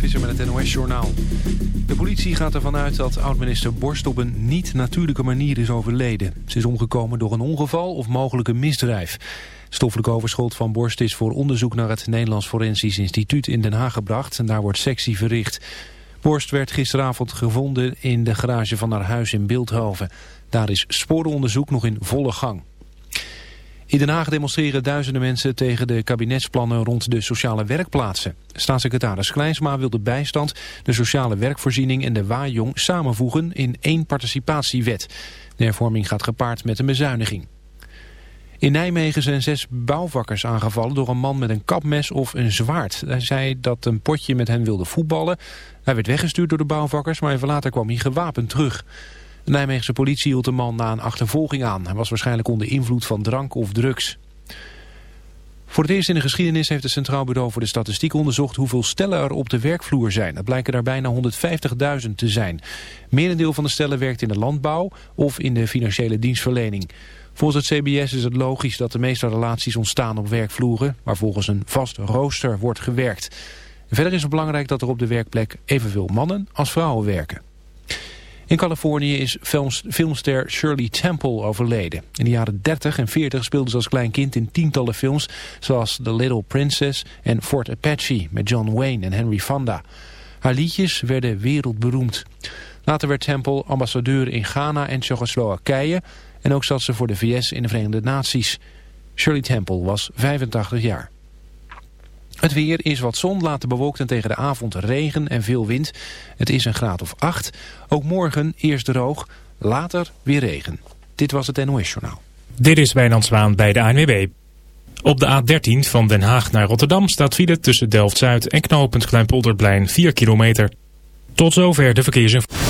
Visser met het NOS-journaal. De politie gaat ervan uit dat oud-minister Borst op een niet-natuurlijke manier is overleden. Ze is omgekomen door een ongeval of mogelijk een misdrijf. Stoffelijk overschot van Borst is voor onderzoek naar het Nederlands Forensisch Instituut in Den Haag gebracht. En daar wordt sectie verricht. Borst werd gisteravond gevonden in de garage van haar huis in Beeldhoven. Daar is sporenonderzoek nog in volle gang. In Den Haag demonstreren duizenden mensen tegen de kabinetsplannen rond de sociale werkplaatsen. Staatssecretaris Kleinsma wil de bijstand, de sociale werkvoorziening en de waaijong samenvoegen in één participatiewet. De hervorming gaat gepaard met een bezuiniging. In Nijmegen zijn zes bouwvakkers aangevallen door een man met een kapmes of een zwaard. Hij zei dat een potje met hen wilde voetballen. Hij werd weggestuurd door de bouwvakkers, maar even later kwam hij gewapend terug. De Nijmeegse politie hield de man na een achtervolging aan. Hij was waarschijnlijk onder invloed van drank of drugs. Voor het eerst in de geschiedenis heeft het Centraal Bureau voor de Statistiek onderzocht hoeveel stellen er op de werkvloer zijn. Het blijken er bijna 150.000 te zijn. Merendeel van de stellen werkt in de landbouw of in de financiële dienstverlening. Volgens het CBS is het logisch dat de meeste relaties ontstaan op werkvloeren, waar volgens een vast rooster wordt gewerkt. Verder is het belangrijk dat er op de werkplek evenveel mannen als vrouwen werken. In Californië is filmster Shirley Temple overleden. In de jaren 30 en 40 speelde ze als klein kind in tientallen films... zoals The Little Princess en Fort Apache met John Wayne en Henry Fonda. Haar liedjes werden wereldberoemd. Later werd Temple ambassadeur in Ghana en Tsjechoslowakije... en ook zat ze voor de VS in de Verenigde Naties. Shirley Temple was 85 jaar. Het weer is wat zon, later bewolkt en tegen de avond regen en veel wind. Het is een graad of 8. Ook morgen eerst droog, later weer regen. Dit was het NOS Journaal. Dit is Wijnand Zwaan bij de ANWB. Op de A13 van Den Haag naar Rotterdam staat file tussen Delft-Zuid en knooppunt Kleinpolderplein 4 kilometer. Tot zover de verkeersinformatie.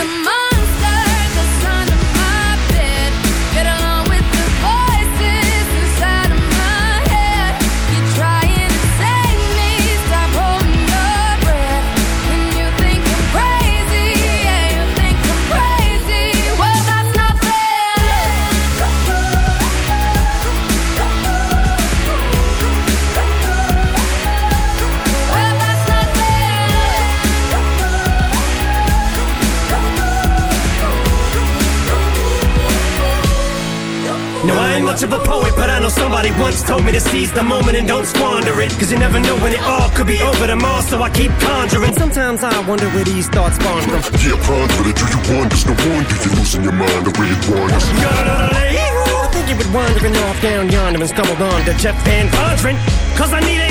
much of a poet, but I know somebody once told me to seize the moment and don't squander it. Cause you never know when it all could be over tomorrow, so I keep conjuring. Sometimes I wonder where these thoughts spawn from. Yeah, ponder it, do you wonder? No wonder you're losing your mind the way it wanders. I think you been wandering off down yonder and stumbled on to Jeff Van Vondren. Cause I need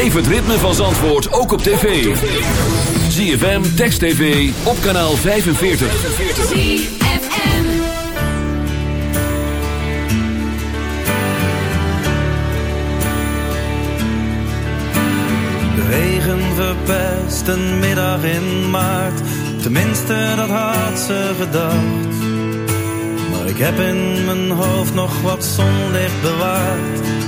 Beleef het ritme van Zandvoort ook op tv. ZFM, Text TV, op kanaal 45. ZFM. De regen verpest een middag in maart. Tenminste, dat had ze gedacht. Maar ik heb in mijn hoofd nog wat zonlicht bewaard.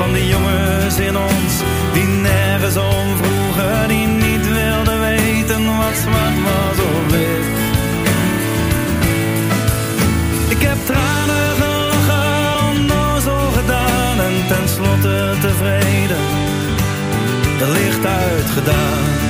van die jongens in ons die nergens om vroegen, die niet wilden weten wat zwart was of wit. Ik heb tranen gelachen, onnozel gedaan en tenslotte tevreden, de licht uitgedaan.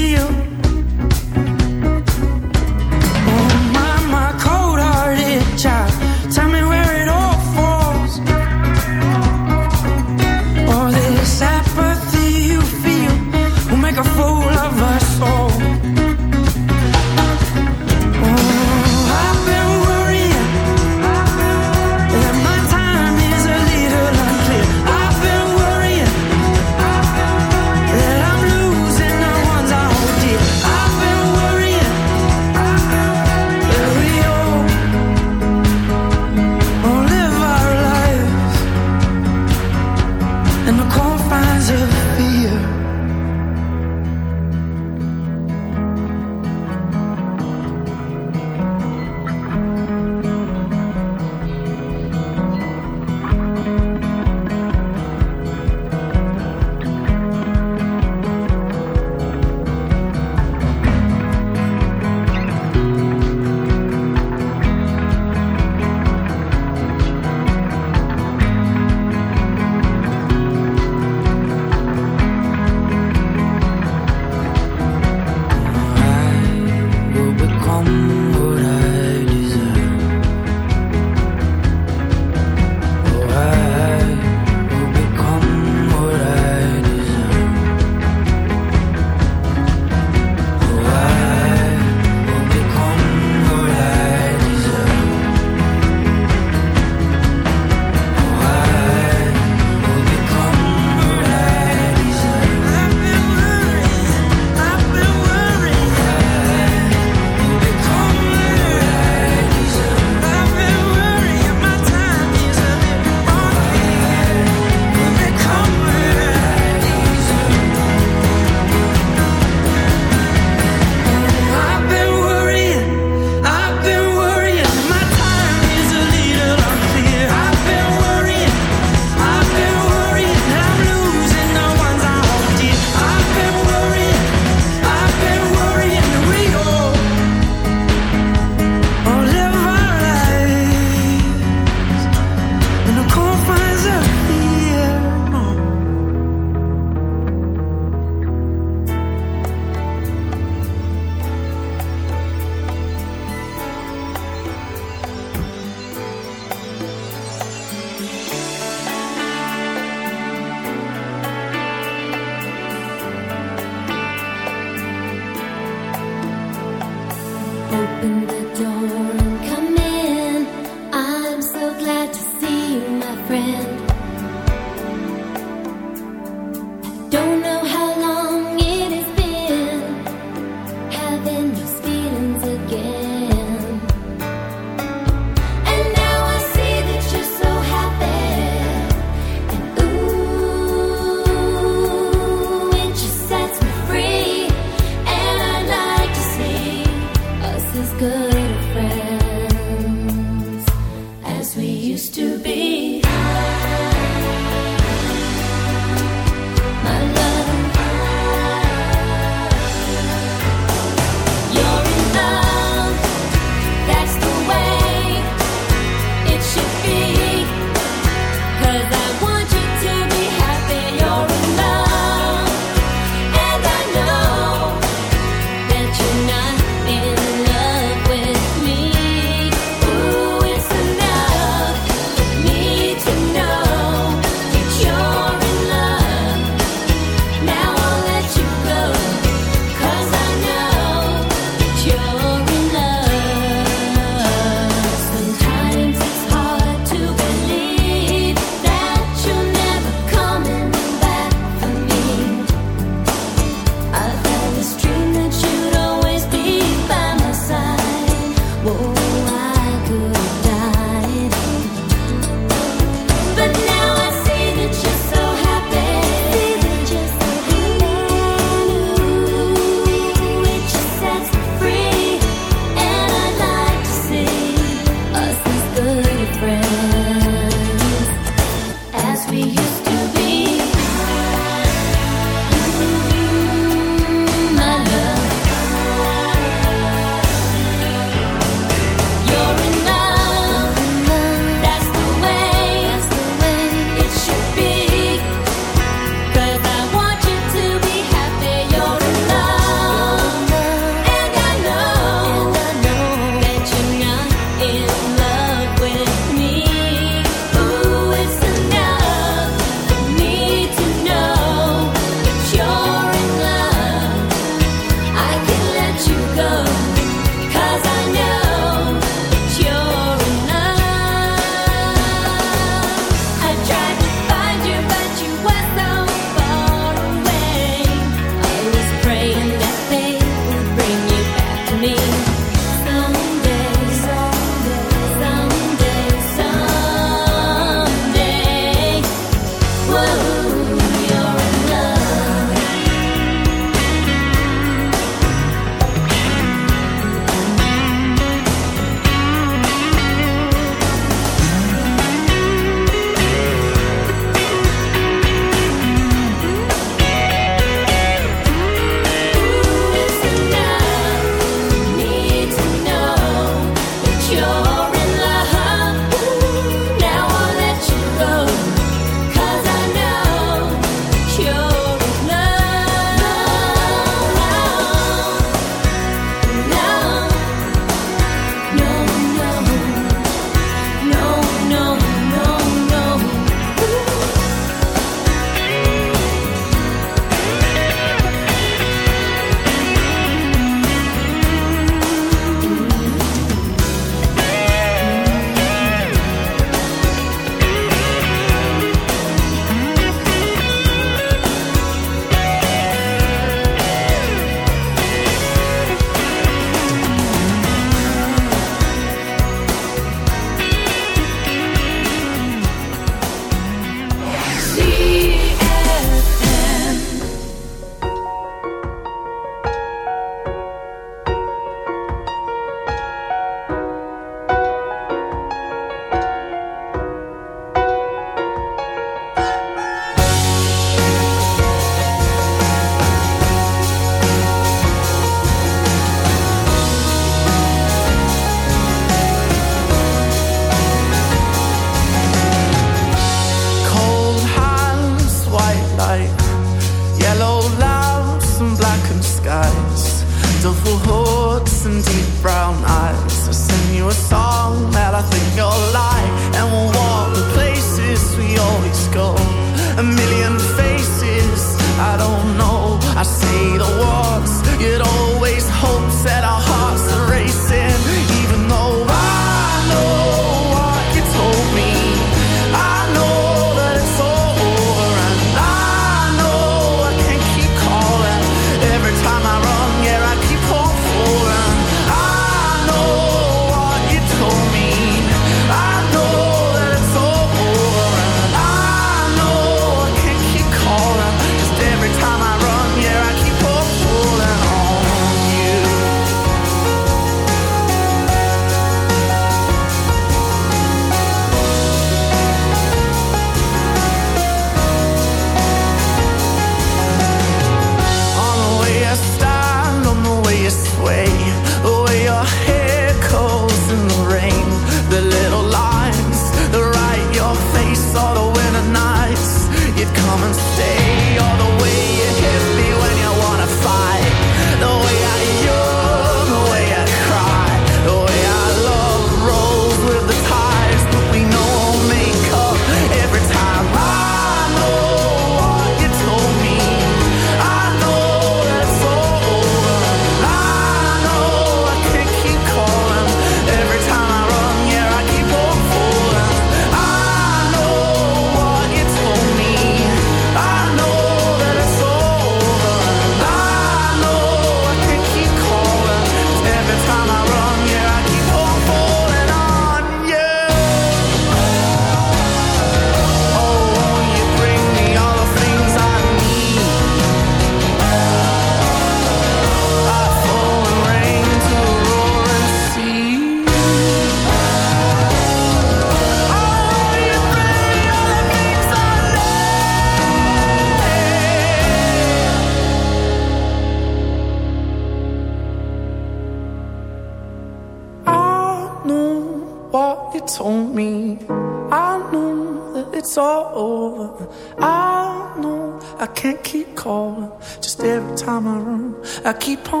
I keep on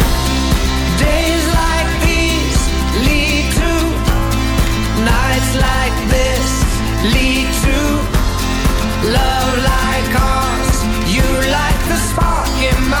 in my